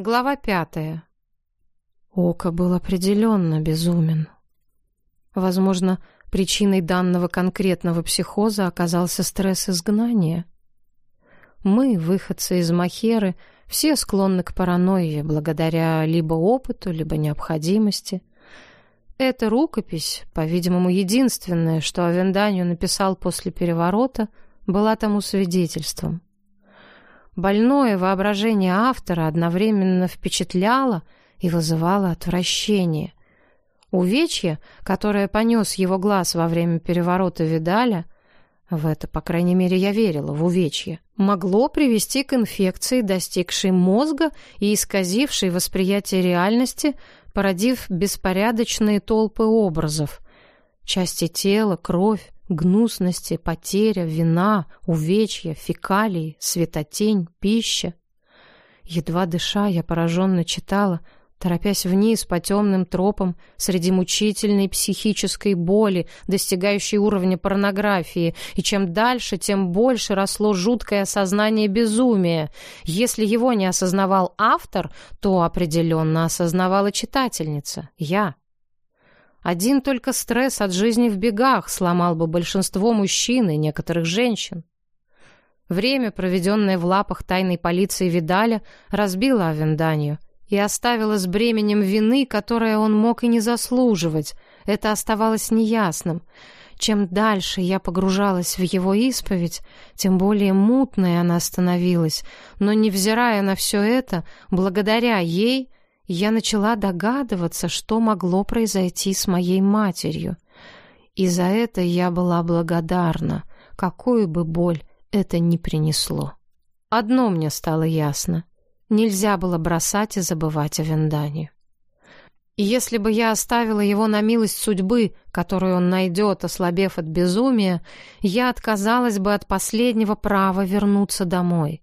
Глава пятая. Ока был определенно безумен. Возможно, причиной данного конкретного психоза оказался стресс изгнания. Мы, выходцы из Махеры, все склонны к паранойе благодаря либо опыту, либо необходимости. Эта рукопись, по-видимому, единственная, что Авенданию написал после переворота, была тому свидетельством. Больное воображение автора одновременно впечатляло и вызывало отвращение. Увечье, которое понес его глаз во время переворота Видаля, в это, по крайней мере, я верила, в увечье, могло привести к инфекции, достигшей мозга и исказившей восприятие реальности, породив беспорядочные толпы образов. Части тела, кровь, Гнусности, потеря, вина, увечья, фекалии, светотень, пища. Едва дыша, я пораженно читала, торопясь вниз по темным тропам среди мучительной психической боли, достигающей уровня порнографии, и чем дальше, тем больше росло жуткое осознание безумия. Если его не осознавал автор, то определенно осознавала читательница, я. Один только стресс от жизни в бегах сломал бы большинство мужчин и некоторых женщин. Время, проведенное в лапах тайной полиции Видаля, разбило Авенданию и оставило с бременем вины, которое он мог и не заслуживать. Это оставалось неясным. Чем дальше я погружалась в его исповедь, тем более мутной она становилась, но, невзирая на все это, благодаря ей я начала догадываться, что могло произойти с моей матерью. И за это я была благодарна, какую бы боль это ни принесло. Одно мне стало ясно. Нельзя было бросать и забывать о Вендане. И если бы я оставила его на милость судьбы, которую он найдет, ослабев от безумия, я отказалась бы от последнего права вернуться домой.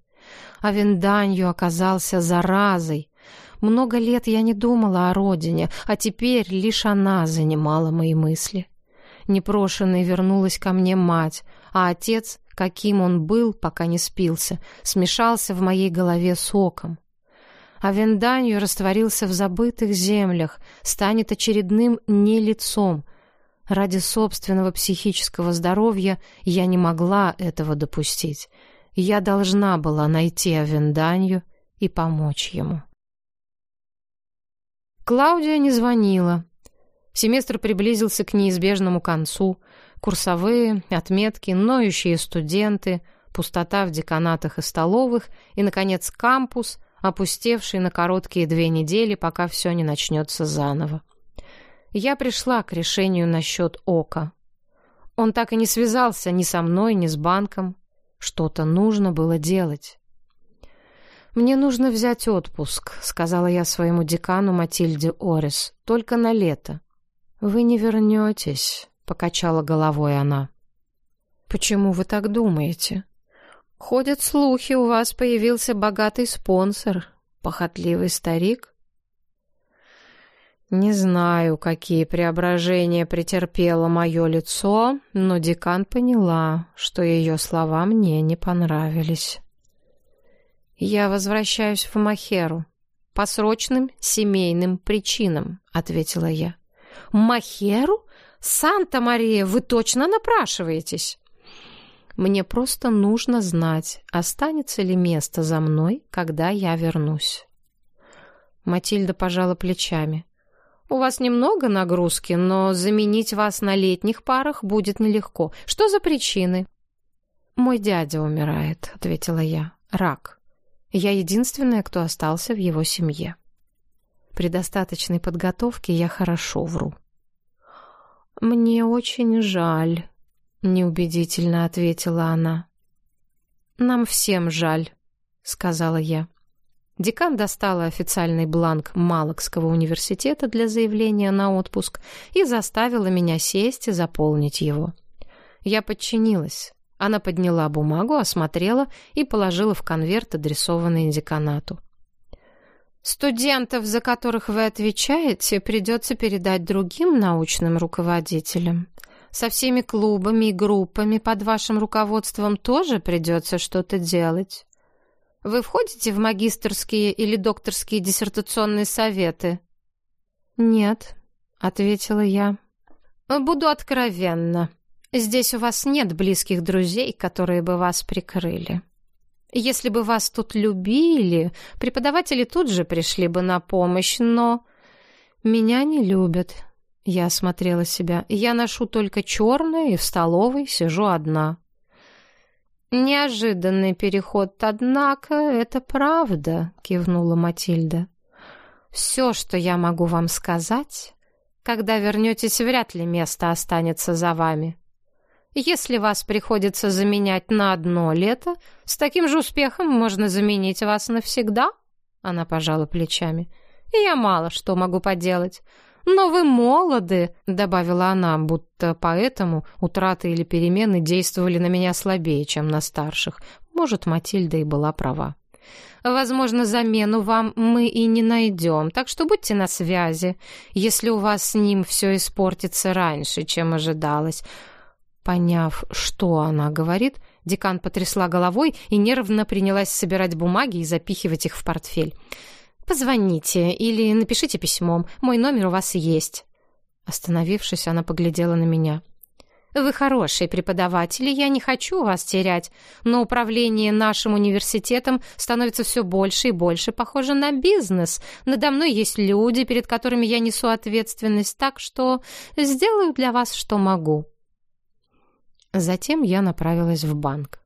А Венданью оказался заразой, много лет я не думала о родине, а теперь лишь она занимала мои мысли. Непрошенной вернулась ко мне мать, а отец, каким он был, пока не спился, смешался в моей голове соком. А Венданью растворился в забытых землях, станет очередным нелицом. Ради собственного психического здоровья я не могла этого допустить. Я должна была найти Авенданью и помочь ему. Клаудия не звонила. Семестр приблизился к неизбежному концу. Курсовые, отметки, ноющие студенты, пустота в деканатах и столовых и, наконец, кампус, опустевший на короткие две недели, пока все не начнется заново. Я пришла к решению насчет Ока. Он так и не связался ни со мной, ни с банком. Что-то нужно было делать. «Мне нужно взять отпуск», — сказала я своему декану Матильде Орис, — «только на лето». «Вы не вернетесь», — покачала головой она. «Почему вы так думаете?» «Ходят слухи, у вас появился богатый спонсор, похотливый старик». Не знаю, какие преображения претерпело мое лицо, но декан поняла, что ее слова мне не понравились. «Я возвращаюсь в Махеру. По срочным семейным причинам», — ответила я. «Махеру? Санта-Мария, вы точно напрашиваетесь?» «Мне просто нужно знать, останется ли место за мной, когда я вернусь». Матильда пожала плечами. «У вас немного нагрузки, но заменить вас на летних парах будет нелегко. Что за причины?» «Мой дядя умирает», — ответила я. «Рак». Я единственная, кто остался в его семье. При достаточной подготовке я хорошо вру. «Мне очень жаль», — неубедительно ответила она. «Нам всем жаль», — сказала я. Декан достала официальный бланк Малокского университета для заявления на отпуск и заставила меня сесть и заполнить его. Я подчинилась. Она подняла бумагу, осмотрела и положила в конверт, адресованный деканату. «Студентов, за которых вы отвечаете, придется передать другим научным руководителям. Со всеми клубами и группами под вашим руководством тоже придется что-то делать. Вы входите в магистерские или докторские диссертационные советы? Нет, ответила я. Буду откровенна. Здесь у вас нет близких друзей, которые бы вас прикрыли. Если бы вас тут любили, преподаватели тут же пришли бы на помощь, но меня не любят. Я осмотрела себя. Я ношу только черное и в столовой сижу одна. «Неожиданный переход, однако, это правда», — кивнула Матильда. «Все, что я могу вам сказать, когда вернетесь, вряд ли место останется за вами. Если вас приходится заменять на одно лето, с таким же успехом можно заменить вас навсегда», — она пожала плечами. «И я мало что могу поделать. «Но вы молоды», — добавила она, будто поэтому утраты или перемены действовали на меня слабее, чем на старших. Может, Матильда и была права. Возможно, замену вам мы и не найдем, так что будьте на связи, если у вас с ним все испортится раньше, чем ожидалось». Поняв, что она говорит, декан потрясла головой и нервно принялась собирать бумаги и запихивать их в портфель. «Позвоните или напишите письмом. Мой номер у вас есть». Остановившись, она поглядела на меня. «Вы хороший преподаватель, я не хочу вас терять, но управление нашим университетом становится все больше и больше похоже на бизнес. Надо мной есть люди, перед которыми я несу ответственность, так что сделаю для вас, что могу». Затем я направилась в банк.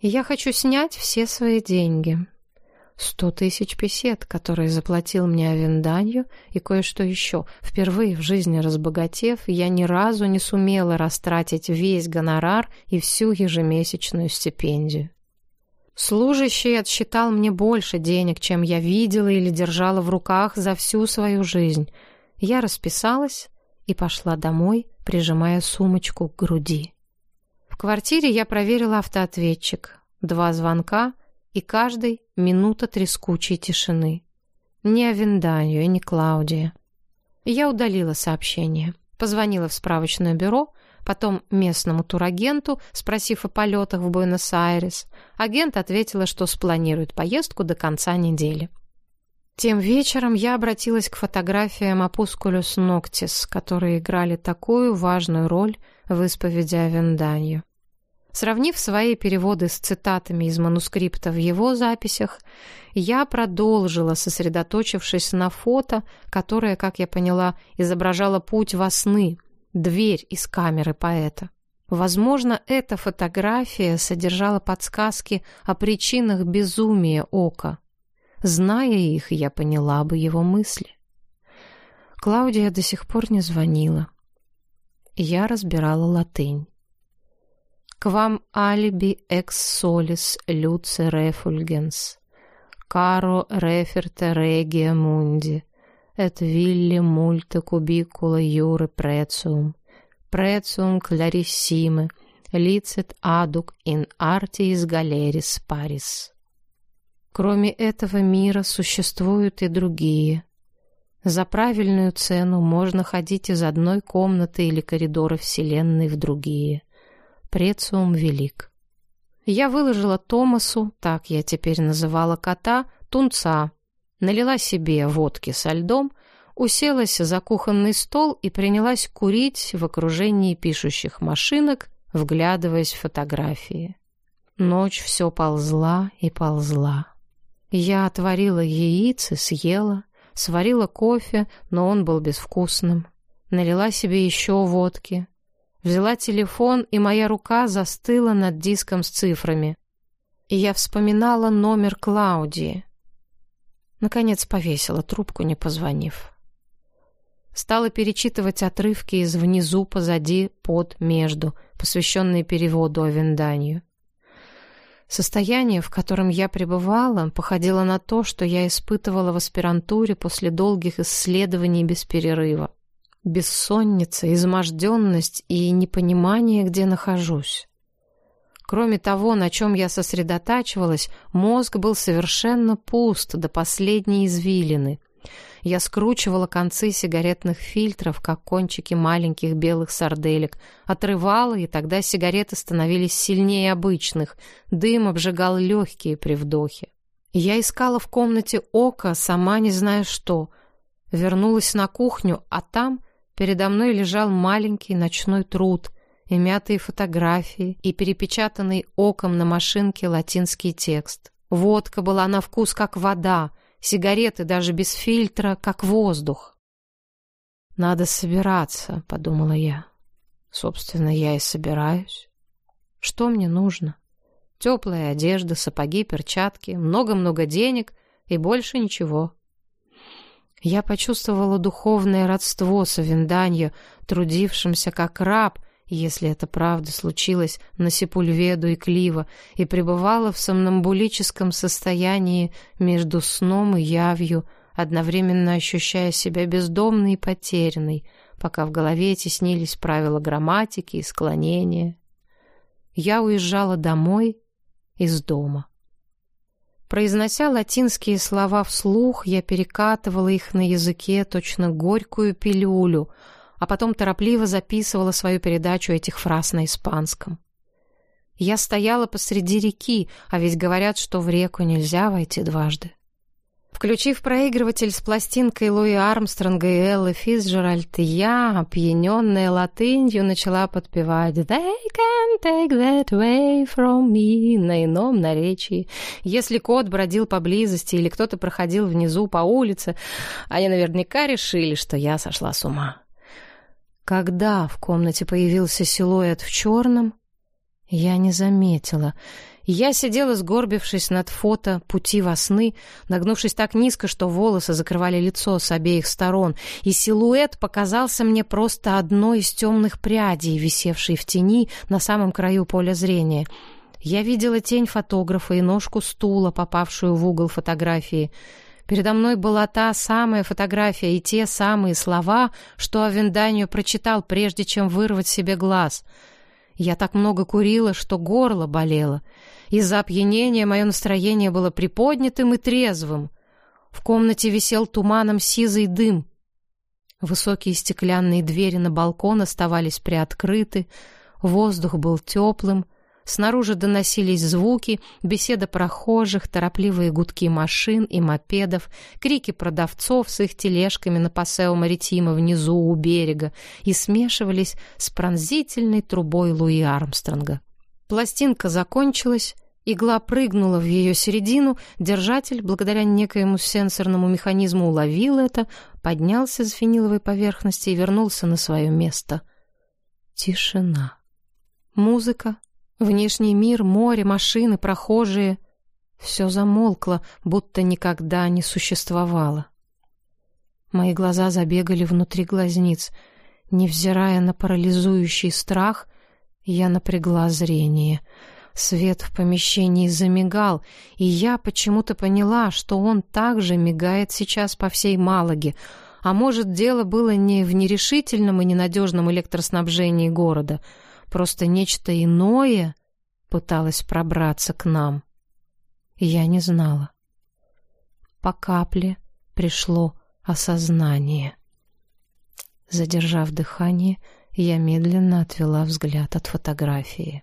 «Я хочу снять все свои деньги. Сто тысяч песет, которые заплатил мне Авенданью, и кое-что еще. Впервые в жизни разбогатев, я ни разу не сумела растратить весь гонорар и всю ежемесячную стипендию. Служащий отсчитал мне больше денег, чем я видела или держала в руках за всю свою жизнь. Я расписалась и пошла домой, прижимая сумочку к груди. Квартире я проверила автоответчик. Два звонка — и каждый — минута трескучей тишины. Ни Авенданию и ни Клаудия. Я удалила сообщение, позвонила в справочное бюро, потом местному турагенту, спросив о полетах в Буэнос-Айрес. Агент ответила, что спланирует поездку до конца недели. Тем вечером я обратилась к фотографиям Апускулюс Ноктис, которые играли такую важную роль в исповеди Авенданию. Сравнив свои переводы с цитатами из манускрипта в его записях, я продолжила, сосредоточившись на фото, которое, как я поняла, изображало путь во сны, дверь из камеры поэта. Возможно, эта фотография содержала подсказки о причинах безумия ока. Зная их, я поняла бы его мысли. Клаудия до сих пор не звонила. Я разбирала латынь. Quam alibi ex solis luce refulgens, caro referte regia mundi, et villi multe cubicula iure precium, precium clarissime, licet aduc in artiis galeris paris. Кроме этого мира существуют и другие. За правильную цену можно ходить из одной комнаты или коридора Вселенной в другие – Прециум велик. Я выложила Томасу, так я теперь называла кота, тунца, налила себе водки со льдом, уселась за кухонный стол и принялась курить в окружении пишущих машинок, вглядываясь в фотографии. Ночь все ползла и ползла. Я отварила яиц и съела, сварила кофе, но он был безвкусным. Налила себе еще водки, Взяла телефон, и моя рука застыла над диском с цифрами. И я вспоминала номер Клаудии. Наконец повесила трубку, не позвонив. Стала перечитывать отрывки из «Внизу», «Позади», «Под», «Между», посвященные переводу о Винданию. Состояние, в котором я пребывала, походило на то, что я испытывала в аспирантуре после долгих исследований без перерыва. Бессонница, изможденность и непонимание, где нахожусь. Кроме того, на чем я сосредотачивалась, мозг был совершенно пуст до последней извилины. Я скручивала концы сигаретных фильтров, как кончики маленьких белых сарделек, отрывала, и тогда сигареты становились сильнее обычных, дым обжигал легкие при вдохе. Я искала в комнате око, сама не зная что. Вернулась на кухню, а там передо мной лежал маленький ночной труд и мятые фотографии, и перепечатанный оком на машинке латинский текст. Водка была на вкус как вода, сигареты даже без фильтра, как воздух. «Надо собираться», — подумала я. Собственно, я и собираюсь. Что мне нужно? Теплая одежда, сапоги, перчатки, много-много денег и больше ничего. Я почувствовала духовное родство с Авинданью, трудившимся как раб, если это правда случилось на Сепульведу и Клива, и пребывала в сомнамбулическом состоянии между сном и явью, одновременно ощущая себя бездомной и потерянной, пока в голове теснились правила грамматики и склонения. Я уезжала домой из дома. Произнося латинские слова вслух, я перекатывала их на языке точно горькую пилюлю, а потом торопливо записывала свою передачу этих фраз на испанском. Я стояла посреди реки, а ведь говорят, что в реку нельзя войти дважды. Включив проигрыватель с пластинкой Луи Армстронга и Эллы Фицджеральд, я, опьяненная латынью, начала подпевать «They can take that way from me» на ином наречии. Если кот бродил поблизости или кто-то проходил внизу по улице, они наверняка решили, что я сошла с ума. Когда в комнате появился силуэт в черном, я не заметила — я сидела, сгорбившись над фото «Пути во сны», нагнувшись так низко, что волосы закрывали лицо с обеих сторон, и силуэт показался мне просто одной из темных прядей, висевшей в тени на самом краю поля зрения. Я видела тень фотографа и ножку стула, попавшую в угол фотографии. Передо мной была та самая фотография и те самые слова, что Авенданию прочитал, прежде чем вырвать себе глаз — я так много курила, что горло болело. Из-за опьянения мое настроение было приподнятым и трезвым. В комнате висел туманом сизый дым. Высокие стеклянные двери на балкон оставались приоткрыты, воздух был теплым, Снаружи доносились звуки, беседа прохожих, торопливые гудки машин и мопедов, крики продавцов с их тележками на пасео Маритима внизу у берега и смешивались с пронзительной трубой Луи Армстронга. Пластинка закончилась, игла прыгнула в ее середину, держатель, благодаря некоему сенсорному механизму, уловил это, поднялся с финиловой поверхности и вернулся на свое место. Тишина. Музыка Внешний мир, море, машины, прохожие — все замолкло, будто никогда не существовало. Мои глаза забегали внутри глазниц. Невзирая на парализующий страх, я напрягла зрение. Свет в помещении замигал, и я почему-то поняла, что он также мигает сейчас по всей Малаге. А может, дело было не в нерешительном и ненадежном электроснабжении города — Просто нечто иное пыталось пробраться к нам. Я не знала. По капле пришло осознание. Задержав дыхание, я медленно отвела взгляд от фотографии.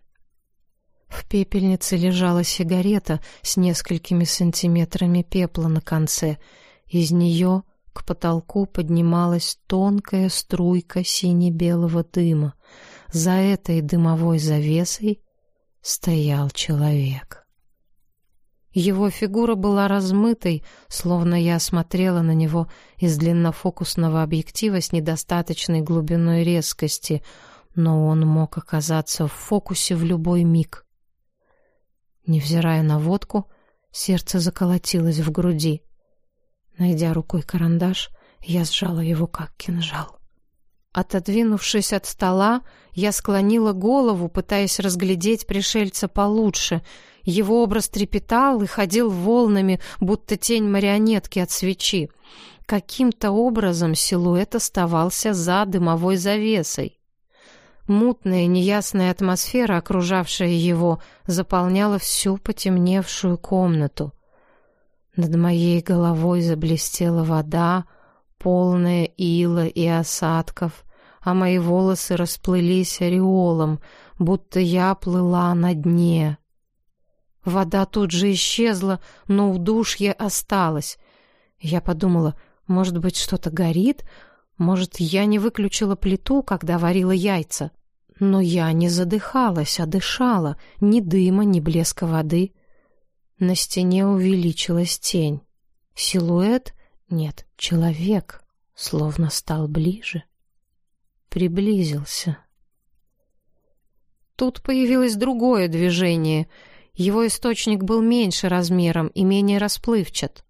В пепельнице лежала сигарета с несколькими сантиметрами пепла на конце. Из нее к потолку поднималась тонкая струйка сине-белого дыма. За этой дымовой завесой стоял человек. Его фигура была размытой, словно я смотрела на него из длиннофокусного объектива с недостаточной глубиной резкости, но он мог оказаться в фокусе в любой миг. Невзирая на водку, сердце заколотилось в груди. Найдя рукой карандаш, я сжала его как кинжал. Отодвинувшись от стола, я склонила голову, пытаясь разглядеть пришельца получше. Его образ трепетал и ходил волнами, будто тень марионетки от свечи. Каким-то образом силуэт оставался за дымовой завесой. Мутная, неясная атмосфера, окружавшая его, заполняла всю потемневшую комнату. Над моей головой заблестела вода, полная ила и осадков, а мои волосы расплылись ореолом, будто я плыла на дне. Вода тут же исчезла, но удушье осталось. Я подумала, может быть, что-то горит? Может, я не выключила плиту, когда варила яйца? Но я не задыхалась, а дышала. Ни дыма, ни блеска воды. На стене увеличилась тень. Силуэт? Нет, человек, словно стал ближе. Приблизился. Тут появилось другое движение. Его источник был меньше размером и менее расплывчат.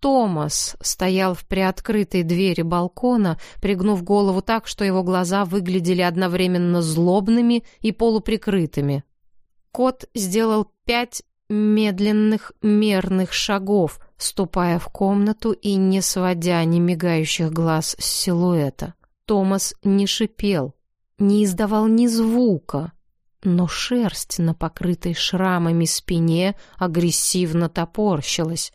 Томас стоял в приоткрытой двери балкона, пригнув голову так, что его глаза выглядели одновременно злобными и полуприкрытыми. Кот сделал пять медленных мерных шагов, ступая в комнату и не сводя ни мигающих глаз с силуэта. Томас не шипел, не издавал ни звука, но шерсть на покрытой шрамами спине агрессивно топорщилась.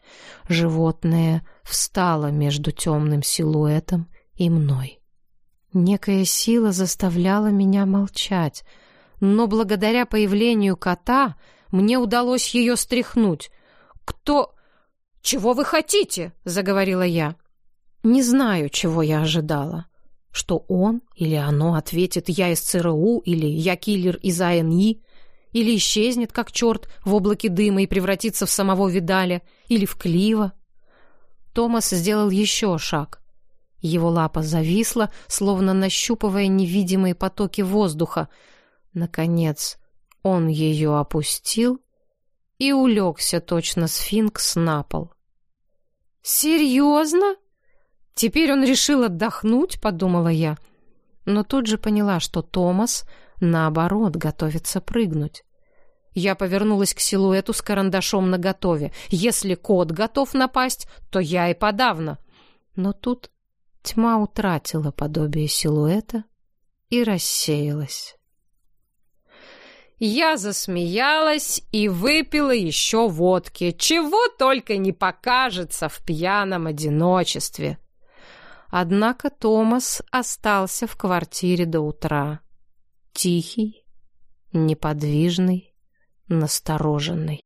Животное встало между темным силуэтом и мной. Некая сила заставляла меня молчать, но благодаря появлению кота мне удалось ее стряхнуть. «Кто... Чего вы хотите?» — заговорила я. Не знаю, чего я ожидала что он или оно ответит «я из ЦРУ» или «я киллер из АНИ», или исчезнет, как черт, в облаке дыма и превратится в самого Видаля, или в Клива. Томас сделал еще шаг. Его лапа зависла, словно нащупывая невидимые потоки воздуха. Наконец он ее опустил и улегся точно сфинкс на пол. «Серьезно?» Теперь он решил отдохнуть, подумала я. Но тут же поняла, что Томас, наоборот, готовится прыгнуть. Я повернулась к силуэту с карандашом наготове. Если кот готов напасть, то я и подавно. Но тут тьма утратила подобие силуэта и рассеялась. Я засмеялась и выпила еще водки, чего только не покажется в пьяном одиночестве. Однако Томас остался в квартире до утра. Тихий, неподвижный, настороженный.